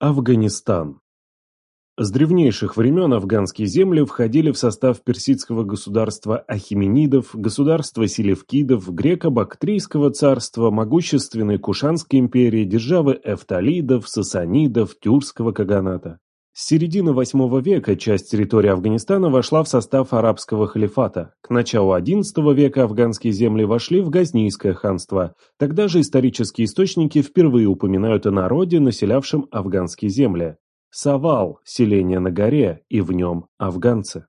Афганистан. С древнейших времен афганские земли входили в состав персидского государства Ахименидов, государства Селевкидов, греко-бактрийского царства, могущественной Кушанской империи, державы Эфталидов, Сасанидов, Тюркского каганата. С середины VIII века часть территории Афганистана вошла в состав арабского халифата. К началу XI века афганские земли вошли в Газнийское ханство. Тогда же исторические источники впервые упоминают о народе, населявшем афганские земли. Савал – селение на горе, и в нем афганцы.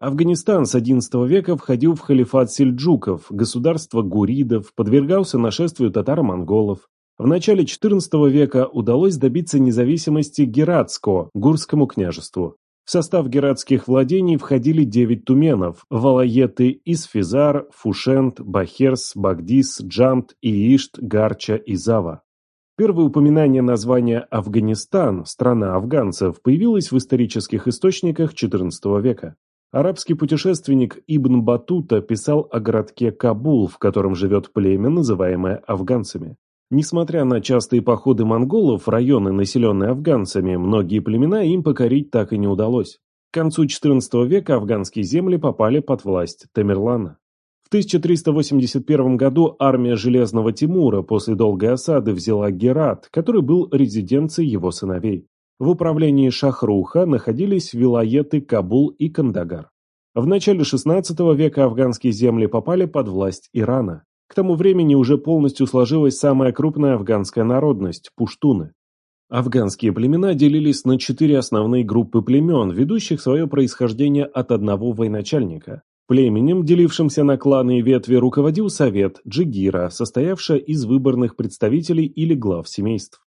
Афганистан с XI века входил в халифат сельджуков, государство гуридов, подвергался нашествию татаро-монголов. В начале XIV века удалось добиться независимости Гератско, Гурскому княжеству. В состав гератских владений входили девять туменов – Валаеты, Исфизар, Фушент, Бахерс, Багдис, Джамт, Иишт, Гарча и Зава. Первое упоминание названия Афганистан, страна афганцев, появилось в исторических источниках XIV века. Арабский путешественник Ибн Батута писал о городке Кабул, в котором живет племя, называемое афганцами. Несмотря на частые походы монголов в районы, населенные афганцами, многие племена им покорить так и не удалось. К концу XIV века афганские земли попали под власть Тамерлана. В 1381 году армия Железного Тимура после долгой осады взяла Герат, который был резиденцией его сыновей. В управлении Шахруха находились вилаеты Кабул и Кандагар. В начале XVI века афганские земли попали под власть Ирана. К тому времени уже полностью сложилась самая крупная афганская народность – пуштуны. Афганские племена делились на четыре основные группы племен, ведущих свое происхождение от одного военачальника. Племенем, делившимся на кланы и ветви, руководил совет Джигира, состоявший из выборных представителей или глав семейств.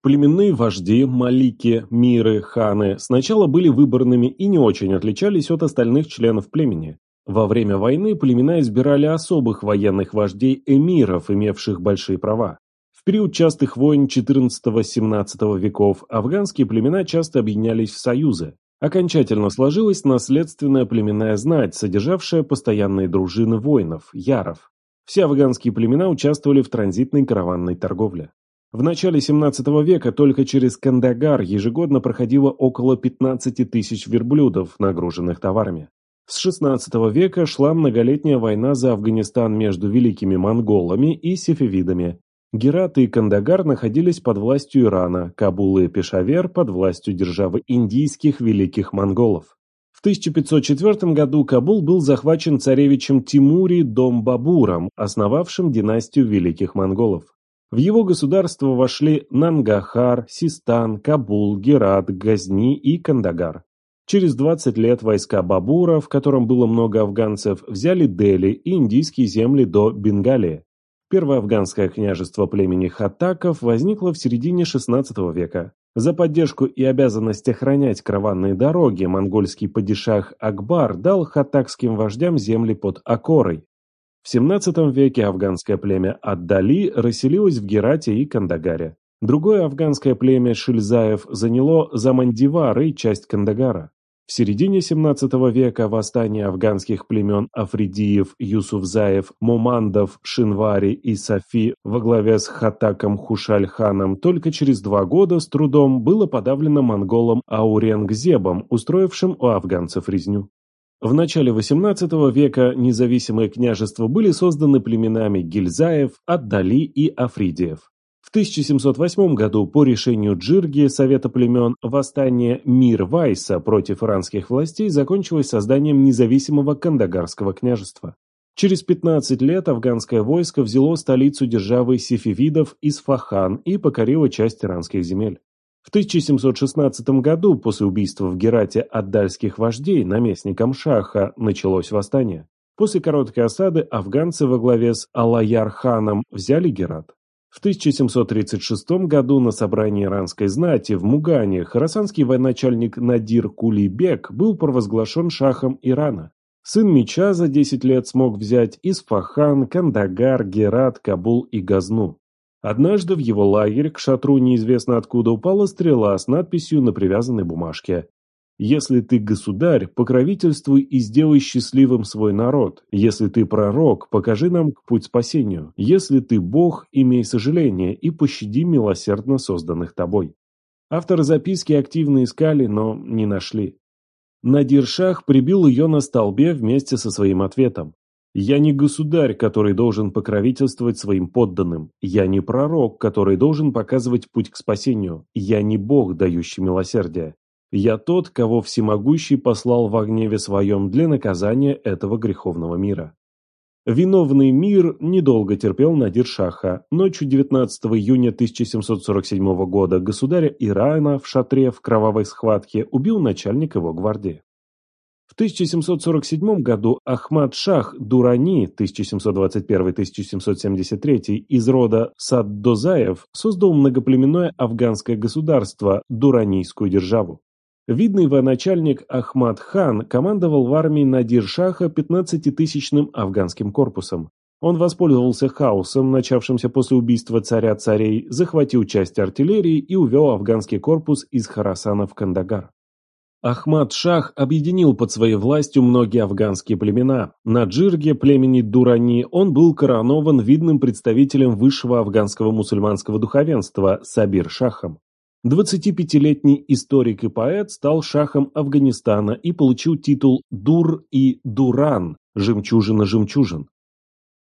Племенные вожди, малики, миры, ханы сначала были выборными и не очень отличались от остальных членов племени. Во время войны племена избирали особых военных вождей эмиров, имевших большие права. В период частых войн XIV-XVII веков афганские племена часто объединялись в союзы. Окончательно сложилась наследственная племенная знать, содержавшая постоянные дружины воинов, яров. Все афганские племена участвовали в транзитной караванной торговле. В начале 17 века только через Кандагар ежегодно проходило около 15 тысяч верблюдов, нагруженных товарами. С XVI века шла многолетняя война за Афганистан между великими монголами и сефевидами. Герат и Кандагар находились под властью Ирана, Кабул и Пешавер под властью державы индийских великих монголов. В 1504 году Кабул был захвачен царевичем Тимури Дом-Бабуром, основавшим династию великих монголов. В его государство вошли Нангахар, Систан, Кабул, Герат, Газни и Кандагар. Через 20 лет войска Бабура, в котором было много афганцев, взяли Дели и индийские земли до Бенгалии. Первое афганское княжество племени хаттаков возникло в середине XVI века. За поддержку и обязанность охранять караванные дороги монгольский падишах Акбар дал хаттакским вождям земли под Акорой. В XVII веке афганское племя Аддали расселилось в Герате и Кандагаре. Другое афганское племя Шильзаев заняло Замандивар и часть Кандагара. В середине XVII века восстание афганских племен Афридиев, Юсуфзаев, Мумандов, Шинвари и Софи во главе с Хатаком Хушаль-ханом только через два года с трудом было подавлено монголом Ауренгзебом, устроившим у афганцев резню. В начале XVIII века независимые княжества были созданы племенами Гильзаев, Аддали и Афридиев. В 1708 году по решению Джирги, Совета племен, восстание Мир Вайса против иранских властей закончилось созданием независимого Кандагарского княжества. Через 15 лет афганское войско взяло столицу державы сефевидов Исфахан и покорило часть иранских земель. В 1716 году, после убийства в Герате аддальских вождей наместником Шаха, началось восстание. После короткой осады афганцы во главе с Алаяр-ханом взяли Герат. В 1736 году на собрании иранской знати в Мугане харасанский военачальник Надир Кулибек был провозглашен шахом Ирана. Сын меча за 10 лет смог взять Исфахан, Кандагар, Герат, Кабул и Газну. Однажды в его лагерь к шатру неизвестно откуда упала стрела с надписью на привязанной бумажке если ты государь, покровительствуй и сделай счастливым свой народ. Если ты пророк, покажи нам путь спасению. Если ты Бог, имей сожаление и пощади милосердно созданных тобой. Авторы записки активно искали, но не нашли. Надир-шах прибил ее на столбе вместе со своим ответом. «Я не государь, который должен покровительствовать своим подданным. Я не пророк, который должен показывать путь к спасению. Я не бог, дающий милосердие. Я тот, кого всемогущий послал в гневе своем для наказания этого греховного мира». Виновный мир недолго терпел Надир Шаха. Ночью 19 июня 1747 года государя Ирана в шатре в кровавой схватке убил начальник его гвардии. В 1747 году Ахмад Шах Дурани 1721-1773 из рода Саддозаев создал многоплеменное афганское государство, Дуранийскую державу. Видный военачальник Ахмад хан командовал в армии Надир-Шаха 15-тысячным афганским корпусом. Он воспользовался хаосом, начавшимся после убийства царя царей, захватил часть артиллерии и увел афганский корпус из Харасана в Кандагар. Ахмад-Шах объединил под своей властью многие афганские племена. На Джирге, племени Дурани, он был коронован видным представителем высшего афганского мусульманского духовенства Сабир-Шахом. 25-летний историк и поэт стал шахом Афганистана и получил титул Дур и Дуран – жемчужина жемчужин.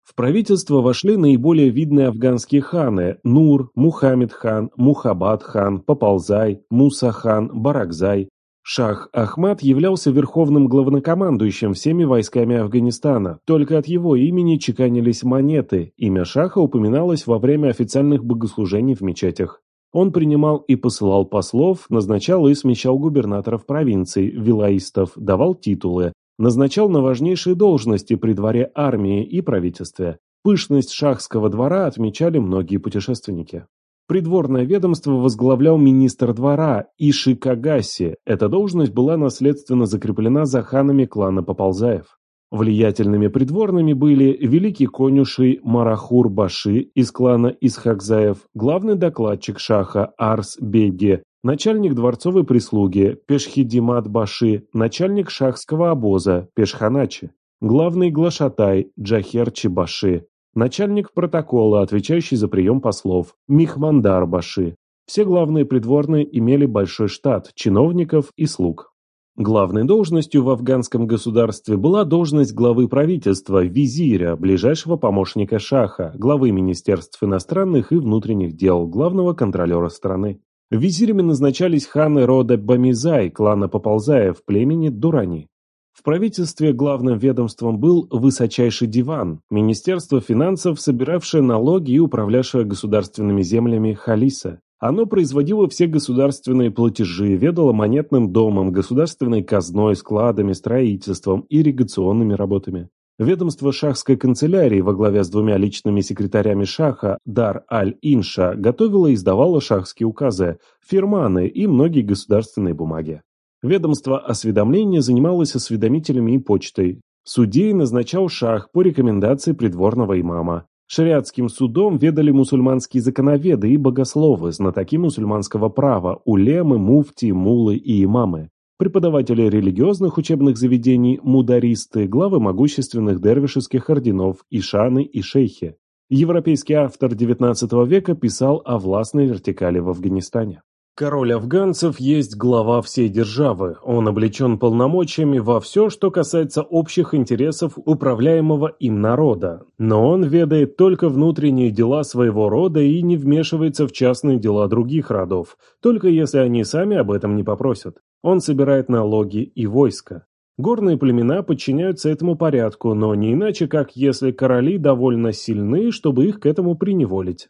В правительство вошли наиболее видные афганские ханы – Нур, Мухаммед хан, Мухаббад хан, Поползай, Муса хан, Баракзай, Шах Ахмад являлся верховным главнокомандующим всеми войсками Афганистана, только от его имени чеканились монеты, имя Шаха упоминалось во время официальных богослужений в мечетях. Он принимал и посылал послов, назначал и смещал губернаторов провинций, вилаистов, давал титулы, назначал на важнейшие должности при дворе армии и правительстве. Пышность шахского двора отмечали многие путешественники. Придворное ведомство возглавлял министр двора Иши Кагаси. Эта должность была наследственно закреплена за ханами клана Поползаев. Влиятельными придворными были великий конюший Марахур-Баши из клана Исхакзаев, главный докладчик шаха Арс-Беги, начальник дворцовой прислуги Пешхидимат-Баши, начальник шахского обоза Пешханачи, главный глашатай Джахер-Чебаши, начальник протокола, отвечающий за прием послов, Михмандар Баши. Все главные придворные имели большой штат чиновников и слуг. Главной должностью в афганском государстве была должность главы правительства, визиря, ближайшего помощника шаха, главы министерств иностранных и внутренних дел, главного контролера страны. Визирями назначались ханы рода Бамизай, клана Поползаев, племени Дурани. В правительстве главным ведомством был высочайший диван, Министерство финансов, собиравшее налоги и управлявшее государственными землями Халиса. Оно производило все государственные платежи, ведало монетным домом, государственной казной, складами, строительством, ирригационными работами. Ведомство шахской канцелярии во главе с двумя личными секретарями шаха Дар аль-Инша готовило и издавало шахские указы, фирманы и многие государственные бумаги. Ведомство осведомления занималось осведомителями и почтой. Судей назначал шах по рекомендации придворного имама. Шариатским судом ведали мусульманские законоведы и богословы, знатоки мусульманского права, улемы, муфти, мулы и имамы. Преподаватели религиозных учебных заведений, мударисты, главы могущественных дервишеских орденов, ишаны и шейхи. Европейский автор XIX века писал о властной вертикали в Афганистане. Король афганцев есть глава всей державы, он облечен полномочиями во все, что касается общих интересов управляемого им народа, но он ведает только внутренние дела своего рода и не вмешивается в частные дела других родов, только если они сами об этом не попросят. Он собирает налоги и войска. Горные племена подчиняются этому порядку, но не иначе, как если короли довольно сильны, чтобы их к этому приневолить.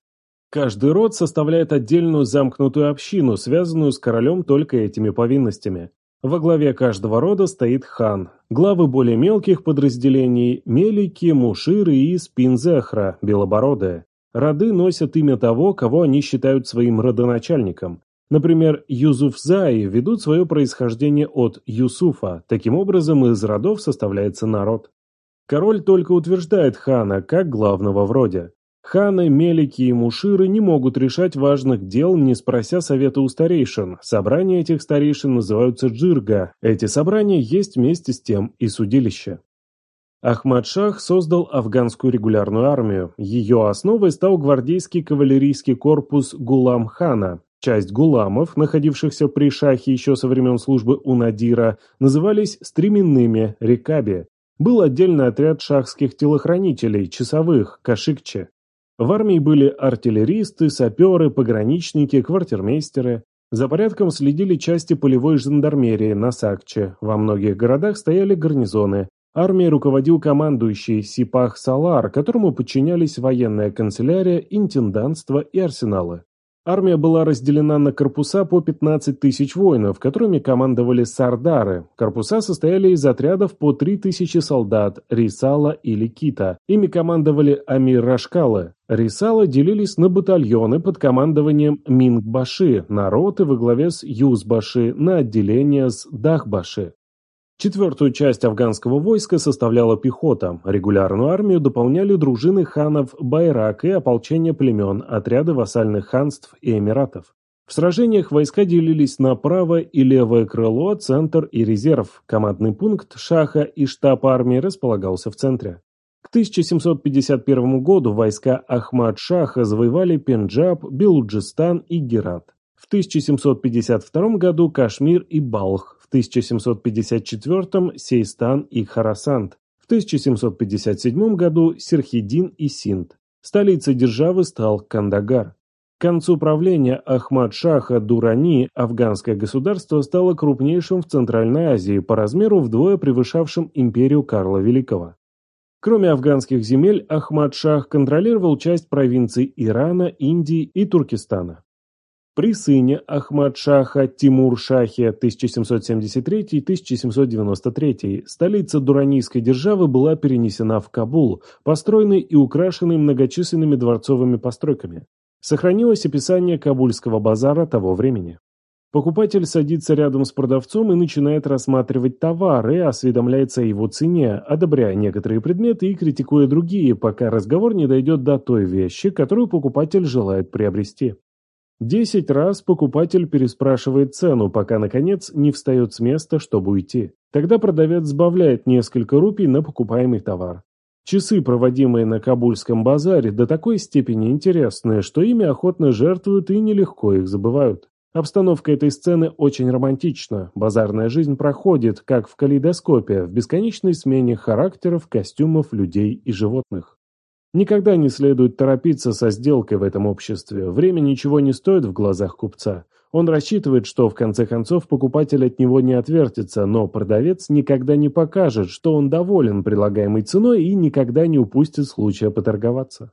Каждый род составляет отдельную замкнутую общину, связанную с королем только этими повинностями. Во главе каждого рода стоит хан. Главы более мелких подразделений – Мелики, Муширы и Спинзехра, Белобородые. Роды носят имя того, кого они считают своим родоначальником. Например, Юзуфзаи ведут свое происхождение от Юсуфа, таким образом из родов составляется народ. Король только утверждает хана как главного в роде. Ханы, мелики и муширы не могут решать важных дел, не спрося совета у старейшин. Собрания этих старейшин называются джирга. Эти собрания есть вместе с тем и судилище. Ахмад-Шах создал афганскую регулярную армию. Ее основой стал гвардейский кавалерийский корпус Гулам-хана. Часть гуламов, находившихся при шахе еще со времен службы у Надира, назывались стременными рекаби. Был отдельный отряд шахских телохранителей, часовых, кашикче. В армии были артиллеристы, саперы, пограничники, квартирмейстеры. За порядком следили части полевой жандармерии на Сакче. Во многих городах стояли гарнизоны. Армией руководил командующий Сипах Салар, которому подчинялись военная канцелярия, интендантство и арсеналы. Армия была разделена на корпуса по 15 тысяч воинов, которыми командовали сардары. Корпуса состояли из отрядов по 3 тысячи солдат, рисала или кита. Ими командовали амир-рашкалы. Рисала делились на батальоны под командованием Мингбаши, на роты во главе с Юзбаши, на отделения с Дахбаши. Четвертую часть афганского войска составляла пехота. Регулярную армию дополняли дружины ханов Байрак и ополчение племен, отряды вассальных ханств и эмиратов. В сражениях войска делились на правое и левое крыло, центр и резерв. Командный пункт Шаха и штаб армии располагался в центре. К 1751 году войска Ахмад-Шаха завоевали Пенджаб, Белуджистан и Герат. В 1752 году Кашмир и Балх, в 1754 Сейстан и Харасант, в 1757 году Серхидин и Синд. Столицей державы стал Кандагар. К концу правления Ахмад-Шаха Дурани афганское государство стало крупнейшим в Центральной Азии, по размеру вдвое превышавшим империю Карла Великого. Кроме афганских земель, Ахмад-Шах контролировал часть провинций Ирана, Индии и Туркестана. При сыне Ахмад-Шаха Тимур-Шахе 1773-1793 столица Дуранийской державы была перенесена в Кабул, построенный и украшенный многочисленными дворцовыми постройками. Сохранилось описание Кабульского базара того времени. Покупатель садится рядом с продавцом и начинает рассматривать товары, осведомляется о его цене, одобряя некоторые предметы и критикуя другие, пока разговор не дойдет до той вещи, которую покупатель желает приобрести. Десять раз покупатель переспрашивает цену, пока, наконец, не встает с места, чтобы уйти. Тогда продавец сбавляет несколько рупий на покупаемый товар. Часы, проводимые на Кабульском базаре, до такой степени интересны, что ими охотно жертвуют и нелегко их забывают. Обстановка этой сцены очень романтична. Базарная жизнь проходит, как в калейдоскопе, в бесконечной смене характеров, костюмов, людей и животных. Никогда не следует торопиться со сделкой в этом обществе. Время ничего не стоит в глазах купца. Он рассчитывает, что в конце концов покупатель от него не отвертится, но продавец никогда не покажет, что он доволен предлагаемой ценой и никогда не упустит случая поторговаться.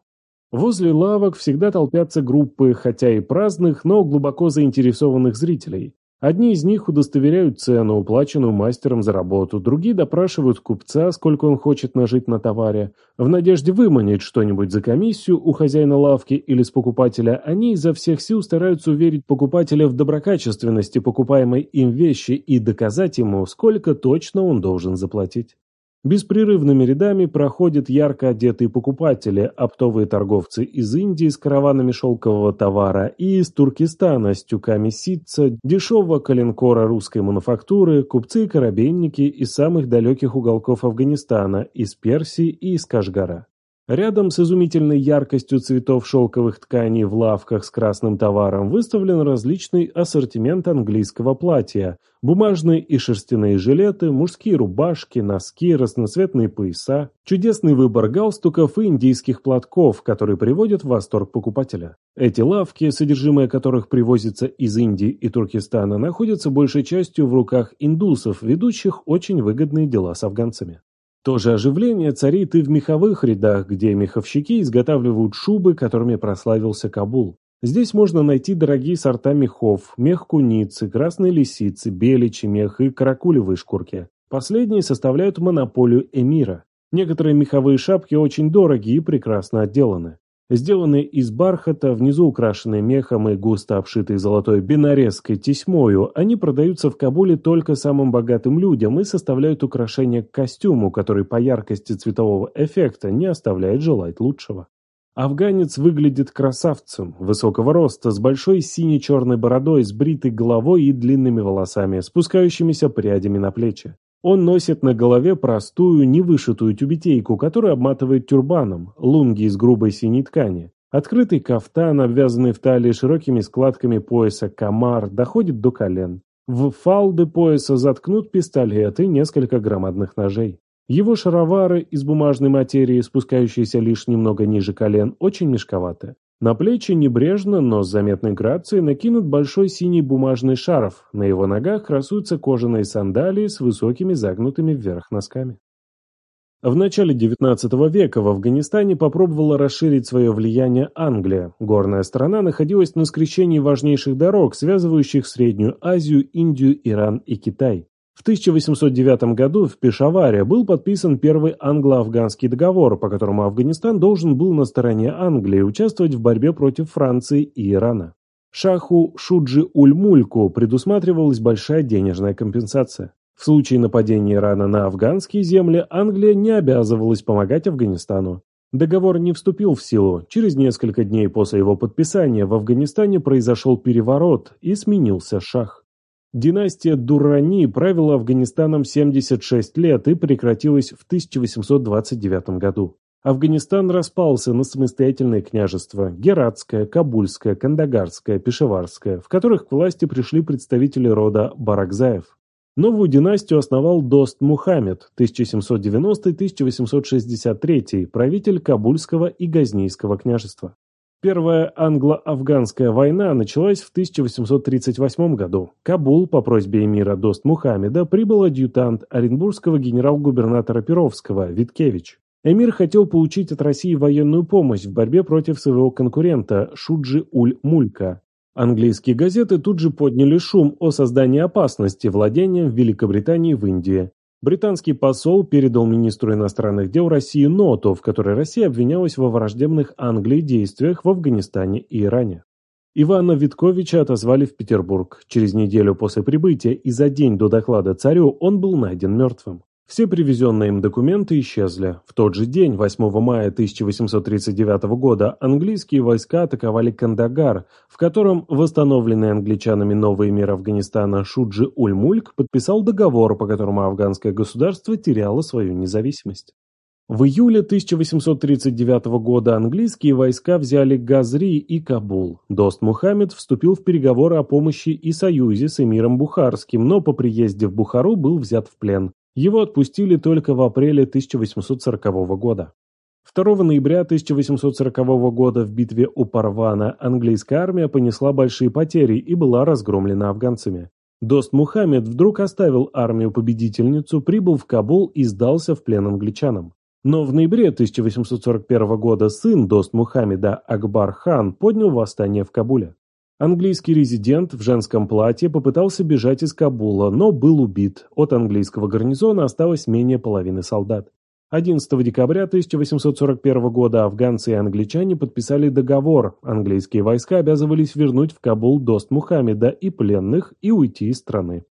Возле лавок всегда толпятся группы, хотя и праздных, но глубоко заинтересованных зрителей. Одни из них удостоверяют цену, уплаченную мастером за работу, другие допрашивают купца, сколько он хочет нажить на товаре. В надежде выманить что-нибудь за комиссию у хозяина лавки или с покупателя, они изо всех сил стараются уверить покупателя в доброкачественности покупаемой им вещи и доказать ему, сколько точно он должен заплатить. Беспрерывными рядами проходят ярко одетые покупатели, оптовые торговцы из Индии с караванами шелкового товара и из Туркестана с тюками ситца, дешевого коленкора русской мануфактуры, купцы и корабельники из самых далеких уголков Афганистана, из Персии и из Кашгара. Рядом с изумительной яркостью цветов шелковых тканей в лавках с красным товаром выставлен различный ассортимент английского платья, бумажные и шерстяные жилеты, мужские рубашки, носки, разноцветные пояса, чудесный выбор галстуков и индийских платков, который приводит в восторг покупателя. Эти лавки, содержимое которых привозится из Индии и Туркестана, находятся большей частью в руках индусов, ведущих очень выгодные дела с афганцами. То же оживление царит и в меховых рядах, где меховщики изготавливают шубы, которыми прославился Кабул. Здесь можно найти дорогие сорта мехов, мех куницы, красной лисицы, беличий мех и каракулевые шкурки. Последние составляют монополию эмира. Некоторые меховые шапки очень дорогие и прекрасно отделаны. Сделанные из бархата, внизу украшенные мехом и густо обшитые золотой бинарезской тесьмою, они продаются в Кабуле только самым богатым людям и составляют украшение к костюму, который по яркости цветового эффекта не оставляет желать лучшего. Афганец выглядит красавцем, высокого роста, с большой сине-черной бородой, с бритой головой и длинными волосами, спускающимися прядями на плечи. Он носит на голове простую, невышитую тюбетейку, которую обматывает тюрбаном, лунги из грубой синей ткани. Открытый кафтан, обвязанный в талии широкими складками пояса комар, доходит до колен. В фалды пояса заткнут пистолет и несколько громадных ножей. Его шаровары из бумажной материи, спускающиеся лишь немного ниже колен, очень мешковаты. На плечи небрежно, но с заметной грацией накинут большой синий бумажный шарф, на его ногах красуются кожаные сандалии с высокими загнутыми вверх носками. В начале XIX века в Афганистане попробовала расширить свое влияние Англия. Горная страна находилась на скрещении важнейших дорог, связывающих Среднюю Азию, Индию, Иран и Китай. В 1809 году в Пешаваре был подписан первый англо-афганский договор, по которому Афганистан должен был на стороне Англии участвовать в борьбе против Франции и Ирана. Шаху Шуджи-Уль-Мульку предусматривалась большая денежная компенсация. В случае нападения Ирана на афганские земли Англия не обязывалась помогать Афганистану. Договор не вступил в силу. Через несколько дней после его подписания в Афганистане произошел переворот и сменился шах. Династия Дуррани правила Афганистаном 76 лет и прекратилась в 1829 году. Афганистан распался на самостоятельные княжества – Гератское, Кабульское, Кандагарское, Пешаварское, в которых к власти пришли представители рода Баракзаев. Новую династию основал Дост Мухаммед 1790-1863, правитель Кабульского и Газнийского княжества. Первая англо-афганская война началась в 1838 году. Кабул по просьбе эмира Дост Мухаммеда прибыл адъютант оренбургского генерал-губернатора Перовского Виткевич. Эмир хотел получить от России военную помощь в борьбе против своего конкурента Шуджи-Уль-Мулька. Английские газеты тут же подняли шум о создании опасности владением в Великобритании в Индии. Британский посол передал министру иностранных дел России ноту, в которой Россия обвинялась во враждебных Англии действиях в Афганистане и Иране. Ивана Витковича отозвали в Петербург. Через неделю после прибытия и за день до доклада царю он был найден мертвым. Все привезенные им документы исчезли. В тот же день, 8 мая 1839 года, английские войска атаковали Кандагар, в котором восстановленный англичанами новый мир Афганистана Шуджи Ульмульк подписал договор, по которому афганское государство теряло свою независимость. В июле 1839 года английские войска взяли Газри и Кабул. Дост Мухаммед вступил в переговоры о помощи и союзе с эмиром Бухарским, но по приезде в Бухару был взят в плен. Его отпустили только в апреле 1840 года. 2 ноября 1840 года в битве у Парвана английская армия понесла большие потери и была разгромлена афганцами. Дост Мухаммед вдруг оставил армию-победительницу, прибыл в Кабул и сдался в плен англичанам. Но в ноябре 1841 года сын Дост Мухаммеда Акбар хан поднял восстание в Кабуле. Английский резидент в женском платье попытался бежать из Кабула, но был убит. От английского гарнизона осталось менее половины солдат. 11 декабря 1841 года афганцы и англичане подписали договор. Английские войска обязывались вернуть в Кабул Дост Мухаммеда и пленных и уйти из страны.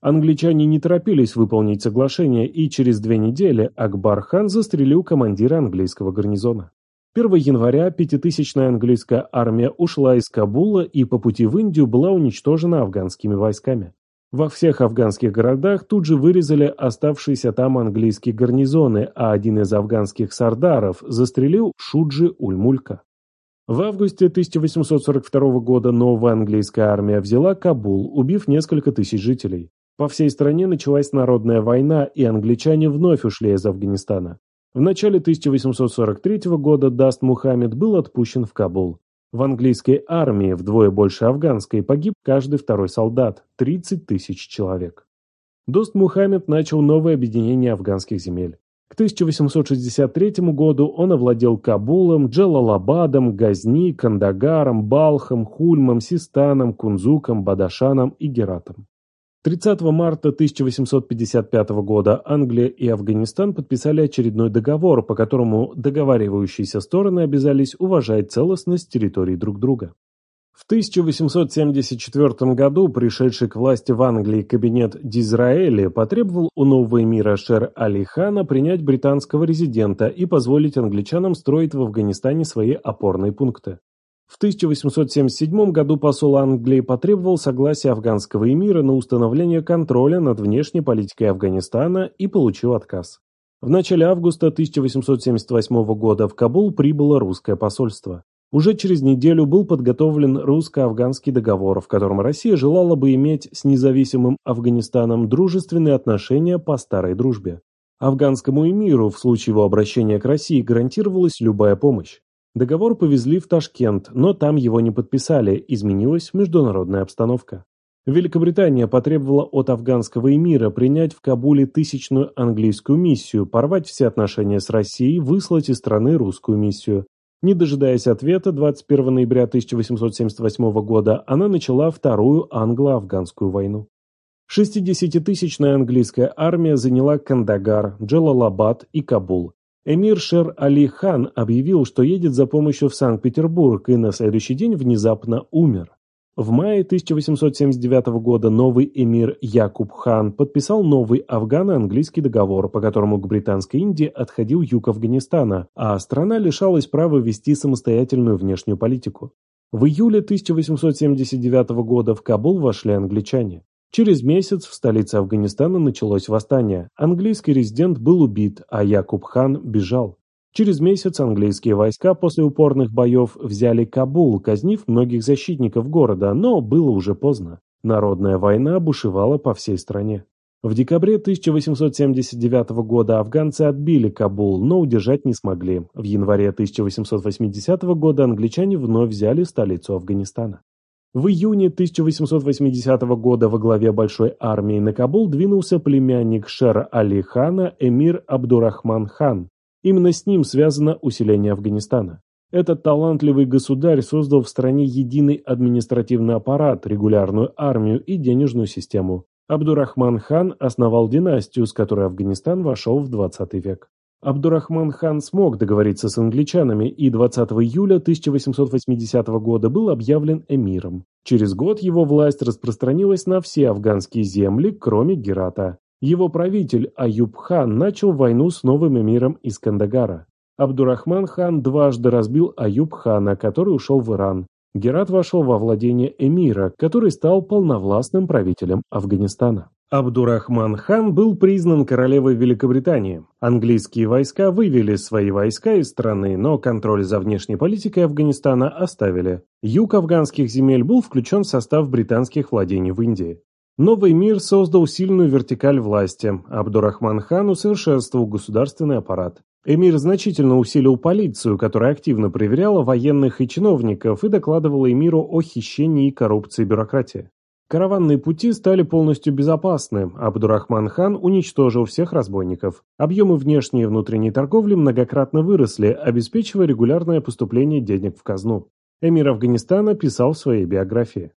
Англичане не торопились выполнить соглашение, и через две недели Акбар хан застрелил командира английского гарнизона. 1 января пятитысячная английская армия ушла из Кабула и по пути в Индию была уничтожена афганскими войсками. Во всех афганских городах тут же вырезали оставшиеся там английские гарнизоны, а один из афганских сардаров застрелил Шуджи Ульмулька. В августе 1842 года новая английская армия взяла Кабул, убив несколько тысяч жителей. По всей стране началась народная война, и англичане вновь ушли из Афганистана. В начале 1843 года Дост Мухаммед был отпущен в Кабул. В английской армии, вдвое больше афганской, погиб каждый второй солдат – 30 тысяч человек. Дост Мухаммед начал новое объединение афганских земель. К 1863 году он овладел Кабулом, Джалалабадом, Газни, Кандагаром, Балхом, Хульмом, Систаном, Кундузом, Бадахшаном и Гератом. 30 марта 1855 года Англия и Афганистан подписали очередной договор, по которому договаривающиеся стороны обязались уважать целостность территорий друг друга. В 1874 году пришедший к власти в Англии кабинет Дизраэли потребовал у нового эмира Шер Али Хана принять британского резидента и позволить англичанам строить в Афганистане свои опорные пункты. В 1877 году посол Англии потребовал согласия афганского эмира на установление контроля над внешней политикой Афганистана и получил отказ. В начале августа 1878 года в Кабул прибыло русское посольство. Уже через неделю был подготовлен русско-афганский договор, в котором Россия желала бы иметь с независимым Афганистаном дружественные отношения по старой дружбе. Афганскому эмиру в случае его обращения к России гарантировалась любая помощь. Договор повезли в Ташкент, но там его не подписали, изменилась международная обстановка. Великобритания потребовала от афганского эмира принять в Кабуле тысячную английскую миссию, порвать все отношения с Россией, выслать из страны русскую миссию. Не дожидаясь ответа, 21 ноября 1878 года она начала Вторую англо-афганскую войну. 60-тысячная английская армия заняла Кандагар, Джалалабад и Кабул. Эмир Шер Али Хан объявил, что едет за помощью в Санкт-Петербург и на следующий день внезапно умер. В мае 1879 года новый эмир Якуб хан подписал новый афгано-английский договор, по которому к Британской Индии отходил юг Афганистана, а страна лишалась права вести самостоятельную внешнюю политику. В июле 1879 года в Кабул вошли англичане. Через месяц в столице Афганистана началось восстание. Английский резидент был убит, а Якуб хан бежал. Через месяц английские войска после упорных боев взяли Кабул, казнив многих защитников города, но было уже поздно. Народная война бушевала по всей стране. В декабре 1879 года афганцы отбили Кабул, но удержать не смогли. В январе 1880 года англичане вновь взяли столицу Афганистана. В июне 1880 года во главе большой армии на Кабул двинулся племянник Шера Али хана эмир Абдурахман хан, Именно с ним связано усиление Афганистана. Этот талантливый государь создал в стране единый административный аппарат, регулярную армию и денежную систему. Абдурахман хан основал династию, с которой Афганистан вошел в 20 век. Абдурахман хан смог договориться с англичанами и 20 июля 1880 года был объявлен эмиром. Через год его власть распространилась на все афганские земли, кроме Герата. Его правитель Аюб хан начал войну с новым эмиром из Кандагара. Абдурахман хан дважды разбил Аюб хана, который ушел в Иран. Герат вошел во владение эмира, который стал полновластным правителем Афганистана. Абдурахман хан был признан королевой Великобритании. Английские войска вывели свои войска из страны, но контроль за внешней политикой Афганистана оставили. Юг афганских земель был включен в состав британских владений в Индии. Новый мир создал сильную вертикаль власти. Абдурахман хан усовершенствовал государственный аппарат. Эмир значительно усилил полицию, которая активно проверяла военных и чиновников и докладывала эмиру о хищении и коррупции бюрократии. Караванные пути стали полностью безопасны. Абдурахман хан уничтожил всех разбойников. Объемы внешней и внутренней торговли многократно выросли, обеспечивая регулярное поступление денег в казну. Эмир Афганистана писал в своей биографии.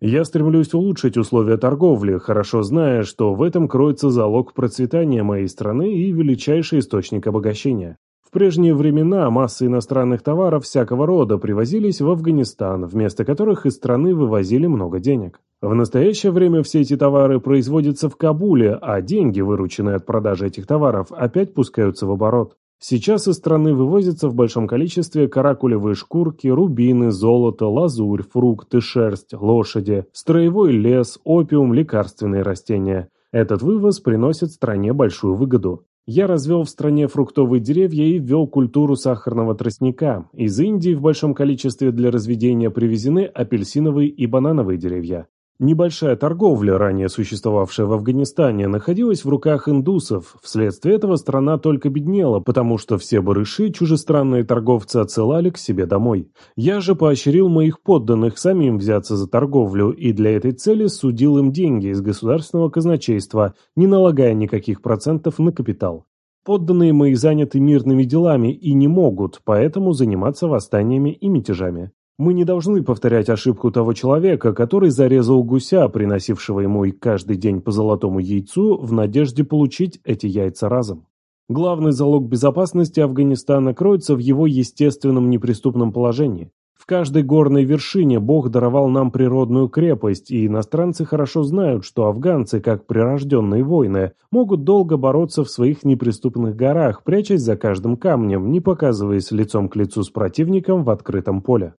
Я стремлюсь улучшить условия торговли, хорошо зная, что в этом кроется залог процветания моей страны и величайший источник обогащения. В прежние времена масса иностранных товаров всякого рода привозились в Афганистан, вместо которых из страны вывозили много денег. В настоящее время все эти товары производятся в Кабуле, а деньги, вырученные от продажи этих товаров, опять пускаются в оборот. Сейчас из страны вывозятся в большом количестве каракулевые шкурки, рубины, золото, лазурь, фрукты, шерсть, лошади, строевой лес, опиум, лекарственные растения. Этот вывоз приносит стране большую выгоду. Я развел в стране фруктовые деревья и ввел культуру сахарного тростника. Из Индии в большом количестве для разведения привезены апельсиновые и банановые деревья. Небольшая торговля, ранее существовавшая в Афганистане, находилась в руках индусов. Вследствие этого страна только беднела, потому что все барыши чужестранные торговцы отсылали к себе домой. Я же поощрил моих подданных самим взяться за торговлю и для этой цели судил им деньги из государственного казначейства, не налагая никаких процентов на капитал. Подданные мои заняты мирными делами и не могут, поэтому заниматься восстаниями и мятежами. Мы не должны повторять ошибку того человека, который зарезал гуся, приносившего ему и каждый день по золотому яйцу, в надежде получить эти яйца разом. Главный залог безопасности Афганистана кроется в его естественном неприступном положении. В каждой горной вершине Бог даровал нам природную крепость, и иностранцы хорошо знают, что афганцы, как прирожденные воины, могут долго бороться в своих неприступных горах, прячась за каждым камнем, не показываясь лицом к лицу с противником в открытом поле.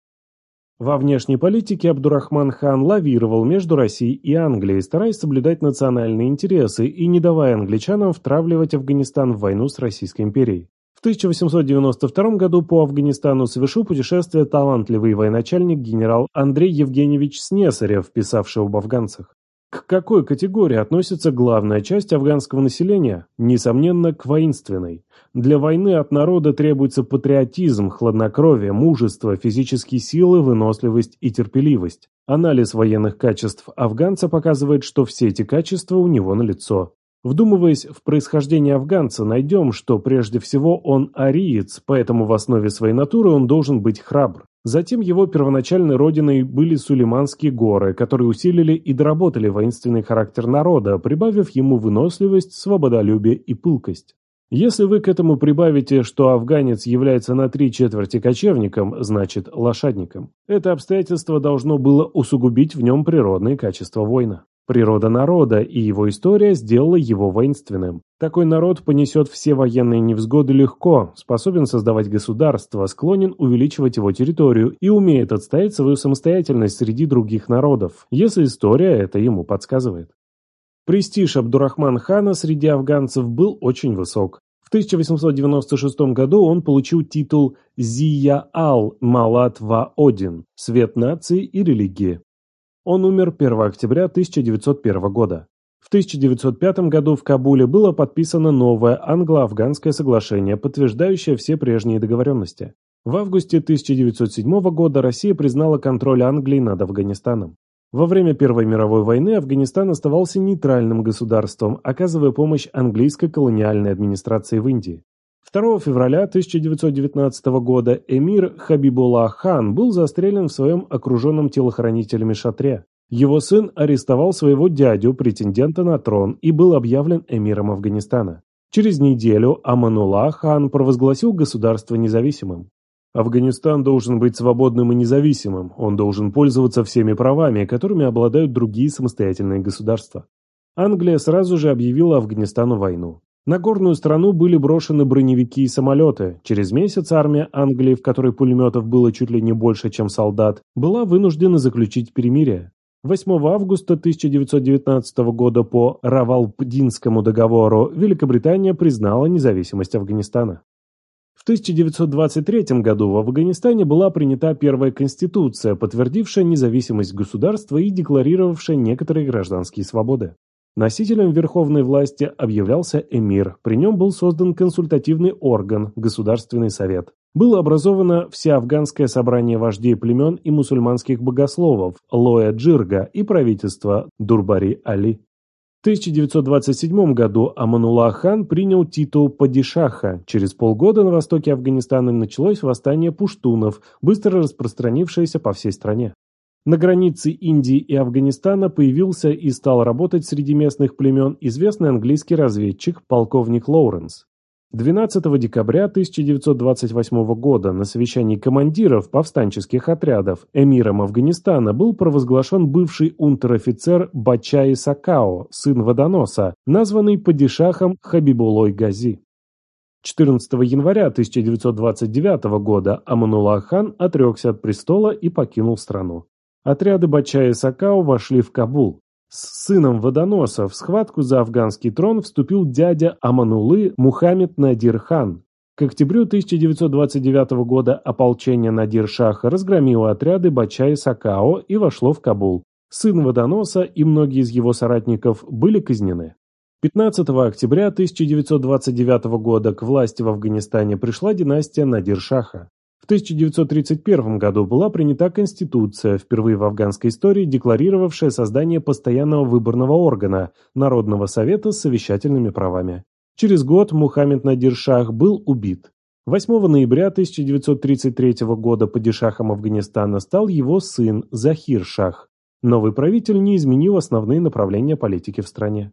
Во внешней политике Абдурахман хан лавировал между Россией и Англией, стараясь соблюдать национальные интересы и не давая англичанам втравливать Афганистан в войну с Российской империей. В 1892 году по Афганистану совершил путешествие талантливый военачальник генерал Андрей Евгеньевич Снесарев, писавший об афганцах. К какой категории относится главная часть афганского населения? Несомненно, к воинственной. Для войны от народа требуется патриотизм, хладнокровие, мужество, физические силы, выносливость и терпеливость. Анализ военных качеств афганца показывает, что все эти качества у него налицо. Вдумываясь в происхождение афганца, найдем, что прежде всего он ариец, поэтому в основе своей натуры он должен быть храбр. Затем его первоначальной родиной были Сулейманские горы, которые усилили и доработали воинственный характер народа, прибавив ему выносливость, свободолюбие и пылкость. Если вы к этому прибавите, что афганец является на три четверти кочевником, значит лошадником, это обстоятельство должно было усугубить в нем природные качества воина. Природа народа и его история сделала его воинственным. Такой народ понесет все военные невзгоды легко, способен создавать государство, склонен увеличивать его территорию и умеет отстоять свою самостоятельность среди других народов, если история это ему подсказывает. Престиж Абдурахман хана среди афганцев был очень высок. В 1896 году он получил титул Зия Ал Малат Ва Один – «Свет нации и религии». Он умер 1 октября 1901 года. В 1905 году в Кабуле было подписано новое англо-афганское соглашение, подтверждающее все прежние договоренности. В августе 1907 года Россия признала контроль Англии над Афганистаном. Во время Первой мировой войны Афганистан оставался нейтральным государством, оказывая помощь английской колониальной администрации в Индии. 2 февраля 1919 года эмир Хабибулла хан был застрелен в своем окруженном телохранителями шатре. Его сын арестовал своего дядю, претендента на трон, и был объявлен эмиром Афганистана. Через неделю Аманулла хан провозгласил государство независимым. Афганистан должен быть свободным и независимым, он должен пользоваться всеми правами, которыми обладают другие самостоятельные государства. Англия сразу же объявила Афганистану войну. На горную страну были брошены броневики и самолеты. Через месяц армия Англии, в которой пулеметов было чуть ли не больше, чем солдат, была вынуждена заключить перемирие. 8 августа 1919 года по Равалпдинскому договору Великобритания признала независимость Афганистана. В 1923 году в Афганистане была принята первая конституция, подтвердившая независимость государства и декларировавшая некоторые гражданские свободы. Носителем верховной власти объявлялся эмир, при нем был создан консультативный орган – Государственный совет. Было образовано Всеафганское собрание вождей племен и мусульманских богословов – Лоя Джирга и правительство Дурбари Али. В 1927 году Амануллах хан принял титул падишаха. Через полгода на востоке Афганистана началось восстание пуштунов, быстро распространившееся по всей стране. На границе Индии и Афганистана появился и стал работать среди местных племен известный английский разведчик полковник Лоуренс. 12 декабря 1928 года на совещании командиров повстанческих отрядов эмиром Афганистана был провозглашен бывший унтер-офицер Бачай Сакао, сын водоноса, названный падишахом Хабибулой Гази. 14 января 1929 года Амануллах хан отрекся от престола и покинул страну. Отряды Бача и Сакао вошли в Кабул. С сыном водоноса в схватку за афганский трон вступил дядя Аманулы Мухаммед Надир хан. К октябрю 1929 года ополчение Надир-Шаха разгромило отряды Бача и Сакао и вошло в Кабул. Сын водоноса и многие из его соратников были казнены. 15 октября 1929 года к власти в Афганистане пришла династия Надир-Шаха. В 1931 году была принята Конституция, впервые в афганской истории декларировавшая создание постоянного выборного органа – Народного совета с совещательными правами. Через год Мухаммед Надир Шах был убит. 8 ноября 1933 года падишахом Афганистана стал его сын Захир Шах. Новый правитель не изменил основные направления политики в стране.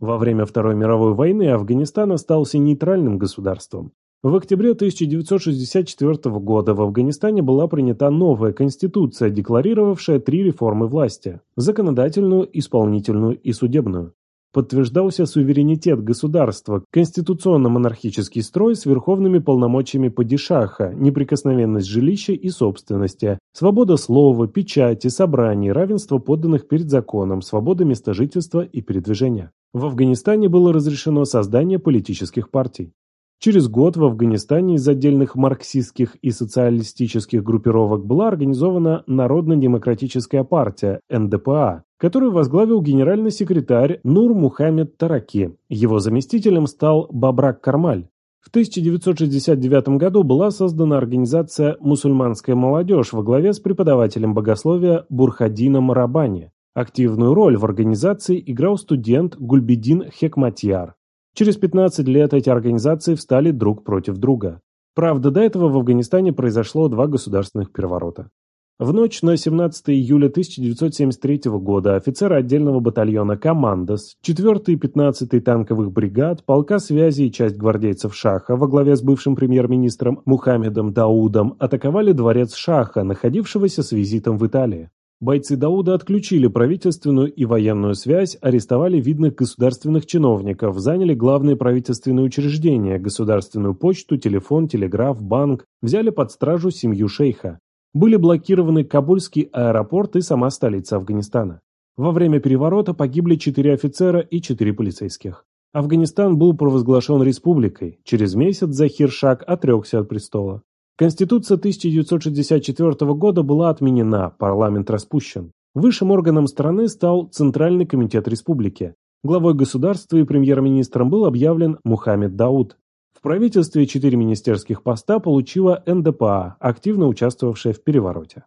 Во время Второй мировой войны Афганистан остался нейтральным государством. В октябре 1964 года в Афганистане была принята новая конституция, декларировавшая три реформы власти – законодательную, исполнительную и судебную. Подтверждался суверенитет государства, конституционно-монархический строй с верховными полномочиями падишаха, неприкосновенность жилища и собственности, свобода слова, печати, собраний, равенство подданных перед законом, свобода места жительства и передвижения. В Афганистане было разрешено создание политических партий. Через год в Афганистане из отдельных марксистских и социалистических группировок была организована Народно-демократическая партия НДПА, которую возглавил генеральный секретарь Нур Мухаммед Тараки. Его заместителем стал Бабрак Кармаль. В 1969 году была создана организация «Мусульманская молодежь» во главе с преподавателем богословия Бурхадином Рабани. Активную роль в организации играл студент Гульбедин Хекматьяр. Через 15 лет эти организации встали друг против друга. Правда, до этого в Афганистане произошло два государственных переворота. В ночь на 17 июля 1973 года офицеры отдельного батальона «Командос», 4 и 15 танковых бригад, полка связи и часть гвардейцев Шаха во главе с бывшим премьер-министром Мухаммедом Даудом атаковали дворец Шаха, находившегося с визитом в Италии. Бойцы Дауда отключили правительственную и военную связь, арестовали видных государственных чиновников, заняли главные правительственные учреждения, государственную почту, телефон, телеграф, банк, взяли под стражу семью шейха. Были блокированы Кабульский аэропорт и сама столица Афганистана. Во время переворота погибли четыре офицера и четыре полицейских. Афганистан был провозглашен республикой. Через месяц Захир Шак отрекся от престола. Конституция 1964 года была отменена, парламент распущен. Высшим органом страны стал Центральный комитет республики. Главой государства и премьер-министром был объявлен Мухаммед Дауд. В правительстве четыре министерских поста получила НДПА, активно участвовавшая в перевороте.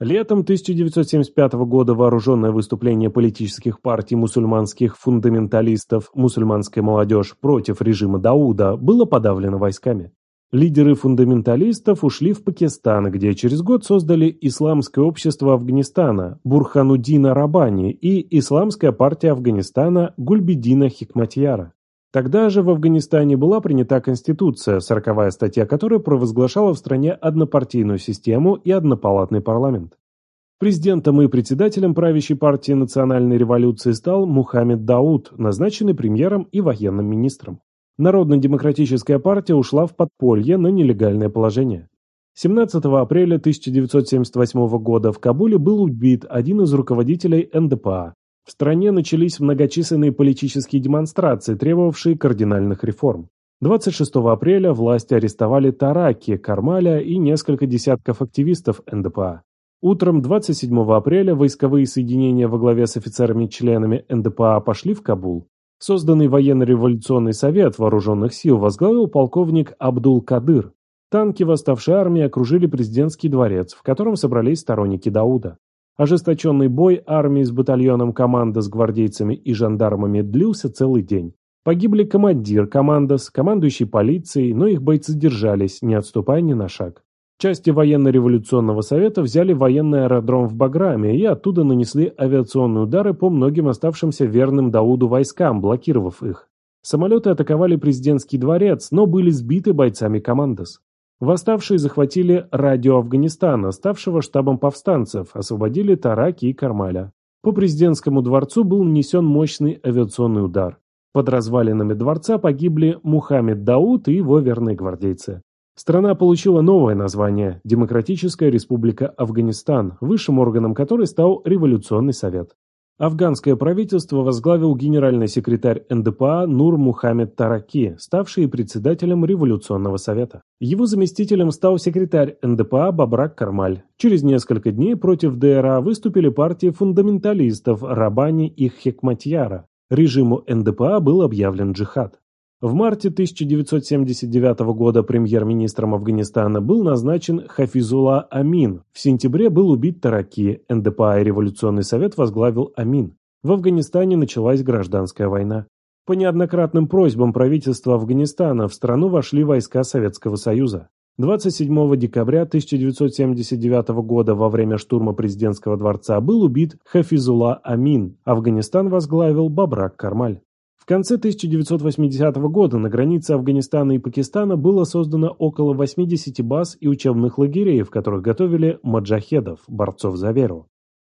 Летом 1975 года вооруженное выступление политических партий мусульманских фундаменталистов «Мусульманская молодежь» против режима Дауда было подавлено войсками. Лидеры фундаменталистов ушли в Пакистан, где через год создали Исламское общество Афганистана Бурхануддина Рабани и Исламская партия Афганистана Гульбедина Хикматьяра. Тогда же в Афганистане была принята Конституция, сороковая статья которой провозглашала в стране однопартийную систему и однопалатный парламент. Президентом и председателем правящей партии национальной революции стал Мухаммед Дауд, назначенный премьером и военным министром. Народно-демократическая партия ушла в подполье на нелегальное положение. 17 апреля 1978 года в Кабуле был убит один из руководителей НДПА. В стране начались многочисленные политические демонстрации, требовавшие кардинальных реформ. 26 апреля власти арестовали Тараки, Кармаля и несколько десятков активистов НДПА. Утром 27 апреля войсковые соединения во главе с офицерами-членами НДПА пошли в Кабул. Созданный военно-революционный совет вооруженных сил возглавил полковник Абдул-Кадыр. Танки восставшей армии окружили президентский дворец, в котором собрались сторонники Дауда. Ожесточенный бой армии с батальоном команда с гвардейцами и жандармами длился целый день. Погибли командир командос, командующий полицией, но их бойцы держались, не отступая ни на шаг. Части военно-революционного совета взяли военный аэродром в Баграме и оттуда нанесли авиационные удары по многим оставшимся верным Дауду войскам, блокировав их. Самолеты атаковали президентский дворец, но были сбиты бойцами командос. Восставшие захватили радио Афганистана, ставшего штабом повстанцев, освободили Тараки и Кармаля. По президентскому дворцу был нанесен мощный авиационный удар. Под развалинами дворца погибли Мухаммед Дауд и его верные гвардейцы. Страна получила новое название – Демократическая Республика Афганистан, высшим органом которой стал Революционный совет. Афганское правительство возглавил генеральный секретарь НДПА Нур Мухаммед Тараки, ставший председателем Революционного совета. Его заместителем стал секретарь НДПА Бабрак Кармаль. Через несколько дней против ДРА выступили партии фундаменталистов Рабани и Хекматьяра. Режиму НДПА был объявлен джихад. В марте 1979 года премьер-министром Афганистана был назначен Хафизула Амин. В сентябре был убит Тараки, НДПА и Революционный совет возглавил Амин. В Афганистане началась гражданская война. По неоднократным просьбам правительства Афганистана в страну вошли войска Советского Союза. 27 декабря 1979 года во время штурма президентского дворца был убит Хафизула Амин. Афганистан возглавил Бабрак Кармаль конце 1980 года на границе Афганистана и Пакистана было создано около 80 баз и учебных лагерей, в которых готовили маджахедов, борцов за веру.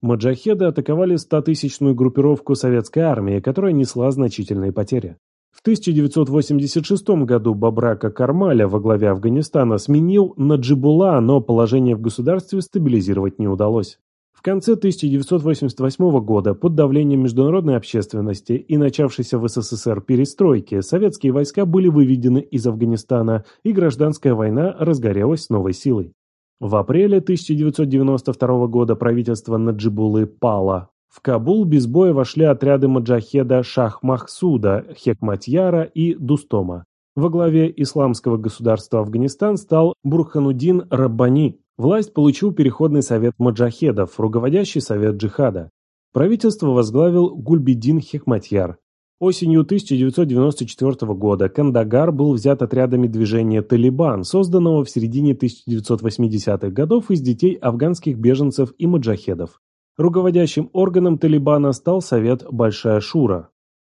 Маджахеды атаковали 100-тысячную группировку советской армии, которая несла значительные потери. В 1986 году Бабрака Кармаля во главе Афганистана сменил Наджибула, но положение в государстве стабилизировать не удалось. В конце 1988 года под давлением международной общественности и начавшейся в СССР перестройки советские войска были выведены из Афганистана, и гражданская война разгорелась с новой силой. В апреле 1992 года правительство Наджибулы пало. В Кабул без боя вошли отряды маджахеда Шах Махсуда, Хекматьяра и Дустома. Во главе исламского государства Афганистан стал Бурхануддин Раббани. Власть получил Переходный совет маджахедов, руководящий совет джихада. Правительство возглавил Гульбидин Хекматьяр. Осенью 1994 года Кандагар был взят отрядами движения «Талибан», созданного в середине 1980-х годов из детей афганских беженцев и маджахедов. Руководящим органом Талибана стал Совет Большая Шура.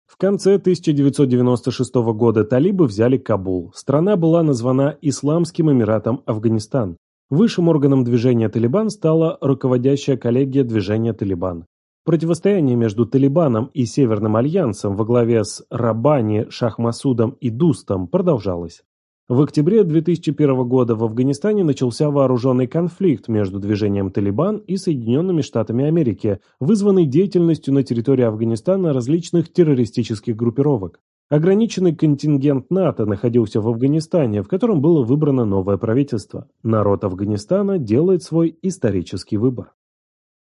В конце 1996 года талибы взяли Кабул. Страна была названа Исламским Эмиратом Афганистан. Высшим органом движения «Талибан» стала руководящая коллегия движения «Талибан». Противостояние между Талибаном и Северным альянсом во главе с Рабани, Шахмасудом и Дустом продолжалось. В октябре 2001 года в Афганистане начался вооруженный конфликт между движением «Талибан» и Соединенными Штатами Америки, вызванный деятельностью на территории Афганистана различных террористических группировок. Ограниченный контингент НАТО находился в Афганистане, в котором было выбрано новое правительство. Народ Афганистана делает свой исторический выбор.